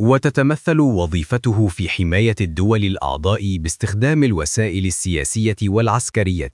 وتتمثل وظيفته في حماية الدول الأعضاء باستخدام الوسائل السياسية والعسكرية.